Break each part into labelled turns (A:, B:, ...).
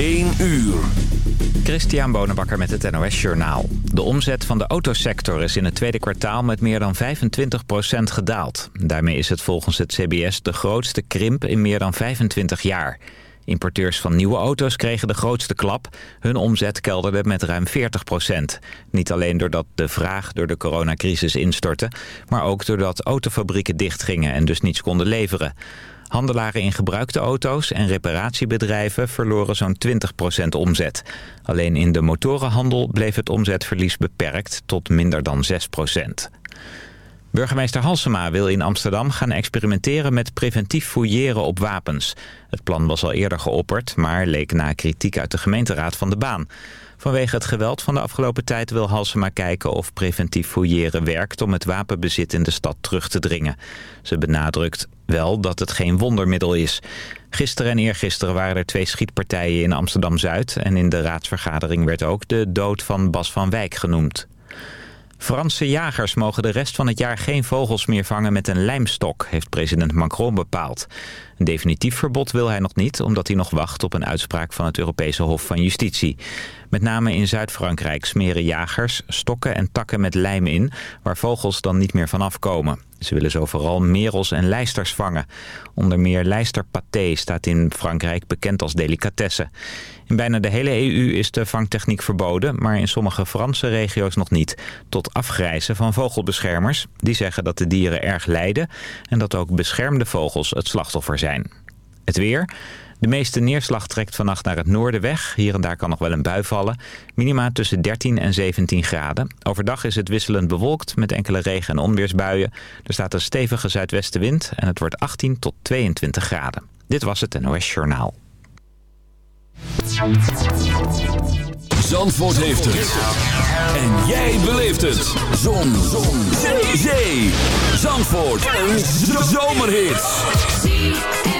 A: 1 uur.
B: Christian Bonenbakker met het NOS Journaal. De omzet van de autosector is in het tweede kwartaal met meer dan 25% gedaald. Daarmee is het volgens het CBS de grootste krimp in meer dan 25 jaar. Importeurs van nieuwe auto's kregen de grootste klap. Hun omzet kelderde met ruim 40% Niet alleen doordat de vraag door de coronacrisis instortte... maar ook doordat autofabrieken dichtgingen en dus niets konden leveren. Handelaren in gebruikte auto's en reparatiebedrijven verloren zo'n 20% omzet. Alleen in de motorenhandel bleef het omzetverlies beperkt tot minder dan 6%. Burgemeester Halsema wil in Amsterdam gaan experimenteren met preventief fouilleren op wapens. Het plan was al eerder geopperd, maar leek na kritiek uit de gemeenteraad van de baan. Vanwege het geweld van de afgelopen tijd wil Halsema kijken of preventief fouilleren werkt om het wapenbezit in de stad terug te dringen. Ze benadrukt wel dat het geen wondermiddel is. Gisteren en eergisteren waren er twee schietpartijen in Amsterdam-Zuid en in de raadsvergadering werd ook de dood van Bas van Wijk genoemd. Franse jagers mogen de rest van het jaar geen vogels meer vangen met een lijmstok, heeft president Macron bepaald. Een definitief verbod wil hij nog niet, omdat hij nog wacht op een uitspraak van het Europese Hof van Justitie. Met name in Zuid-Frankrijk smeren jagers stokken en takken met lijm in, waar vogels dan niet meer vanaf komen. Ze willen zo vooral merels en lijsters vangen. Onder meer lijsterpaté staat in Frankrijk bekend als delicatesse. In bijna de hele EU is de vangtechniek verboden, maar in sommige Franse regio's nog niet. Tot afgrijzen van vogelbeschermers. Die zeggen dat de dieren erg lijden en dat ook beschermde vogels het slachtoffer zijn. Het weer... De meeste neerslag trekt vannacht naar het noorden weg. Hier en daar kan nog wel een bui vallen. Minima tussen 13 en 17 graden. Overdag is het wisselend bewolkt met enkele regen- en onweersbuien. Er staat een stevige zuidwestenwind en het wordt 18 tot 22 graden. Dit was het NOS Journaal.
A: Zandvoort heeft het. En jij beleeft het. Zon. Zon. Zee. Zandvoort. Een zomerhit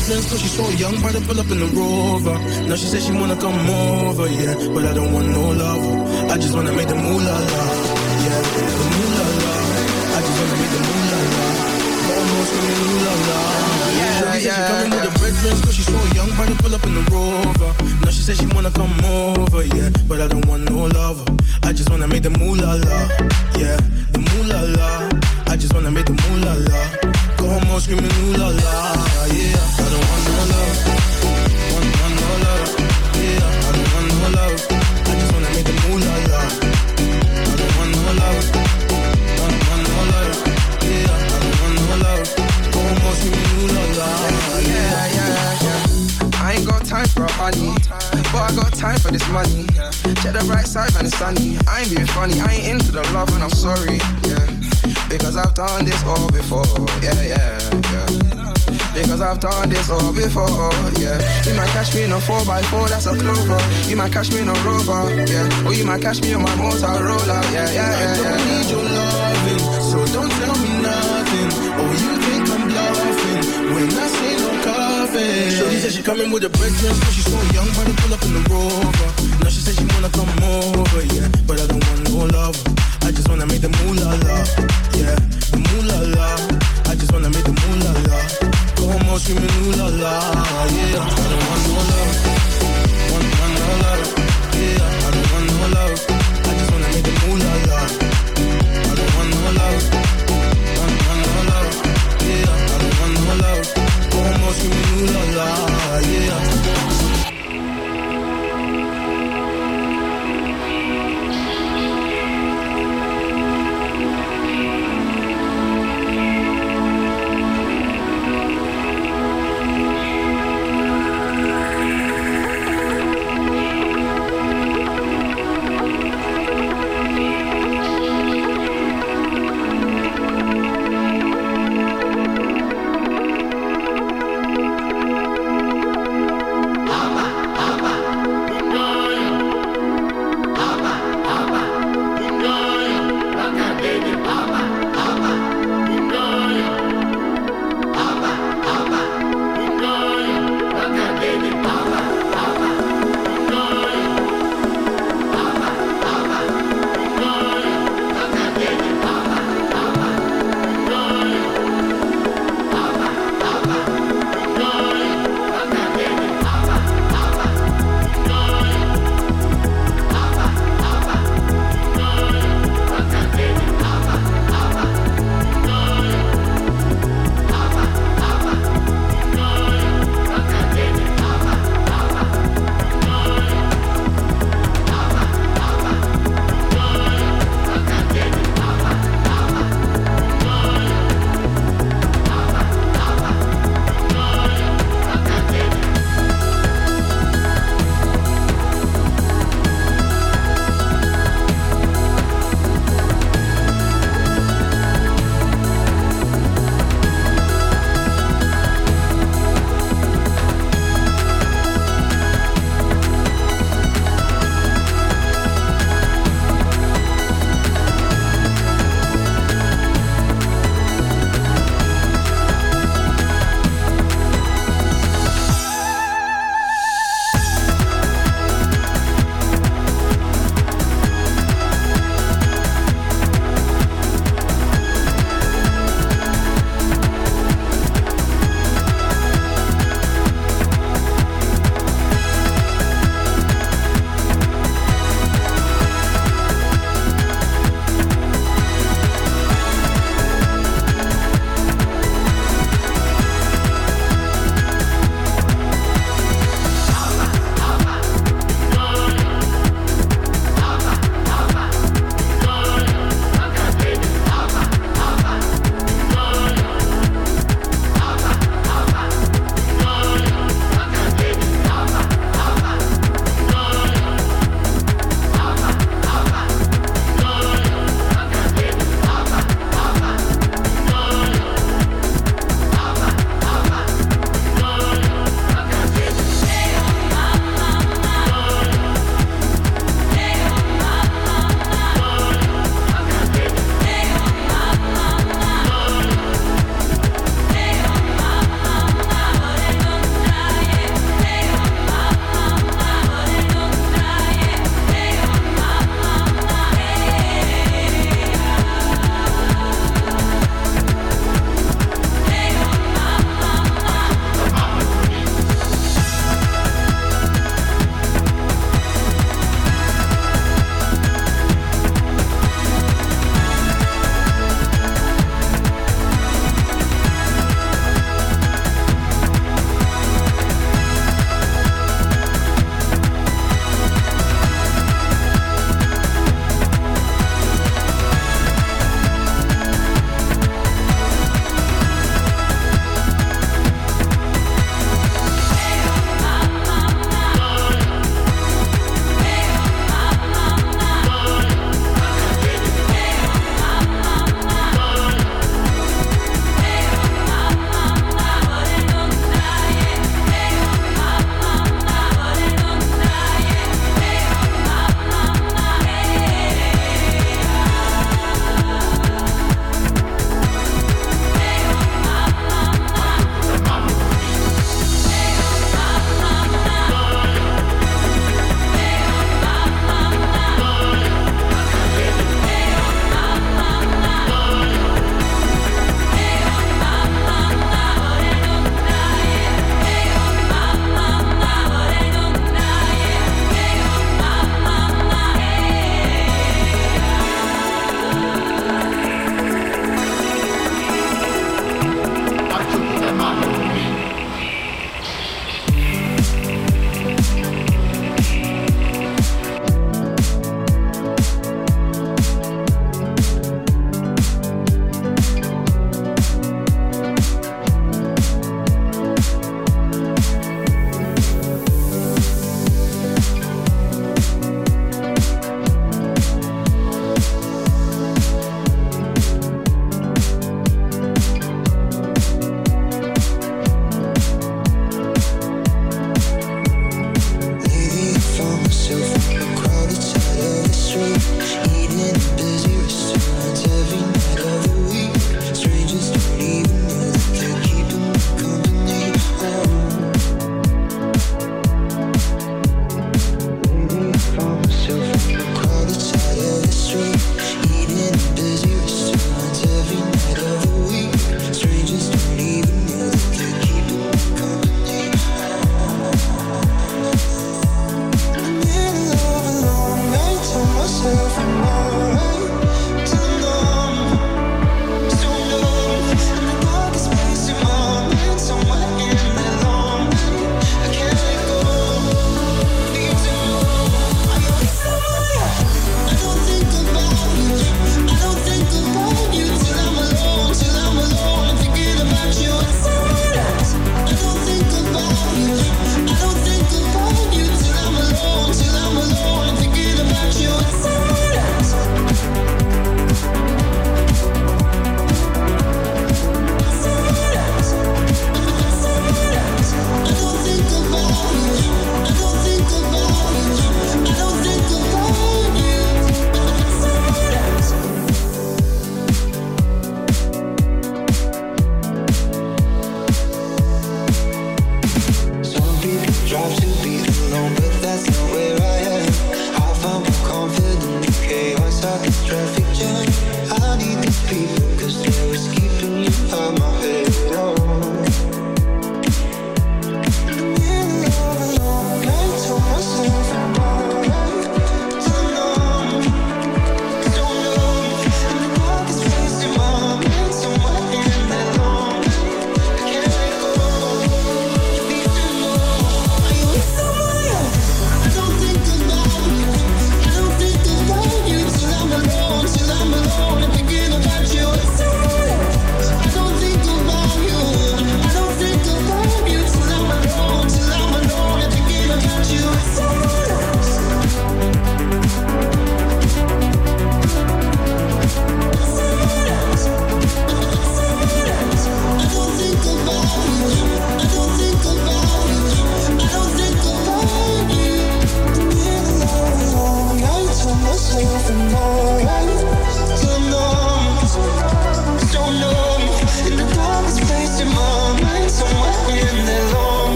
C: coming with the breakfast, cause she saw a young brother pull up in the rover. Now she said she wanna come over, yeah, but I don't want no lover. I just wanna make the moolah la, yeah, the moolah la. I just wanna make the moolah la. Almost screaming moolah la. Yeah, Shorty said she coming with the breakfast, cause she saw a young brother pull up in the rover. Now she said she wanna come over, yeah, but I don't want no lover. I just wanna make the moolah la, yeah, the moolah la. Just wanna make the moolah la. la. Go home on screaming ooh la la, yeah. I don't want no love, want, want no love, yeah. I don't want no love. I just wanna make the moolah la. la. I don't want no love, want, want no love, yeah. I don't want no love. Go home on screaming ooh la la,
D: Yeah, yeah, yeah. I ain't got time for a honey, but I got time for this money. Check the bright side when it's sunny. I ain't being funny, I ain't into the love and I'm sorry, yeah. Because I've done this all before, yeah, yeah, yeah. Because I've done this all before, yeah. You might catch me in a 4x4, that's a clover. You might catch me in a rover, yeah. Or you might catch me on my Motorola, yeah, yeah,
C: I
D: yeah.
C: don't
D: yeah.
C: need your loving, so don't tell me nothing. Coffee. Shorty said she coming with a breakfast, cause she a young brother pull up in the rover. Now she said she wanna come over, yeah, but I don't want no lover. I just wanna make the moolah la, yeah, the moolah la. I just wanna make the moolah la. Go home screaming ooh la la, yeah. I don't want no love, want, want no love, yeah.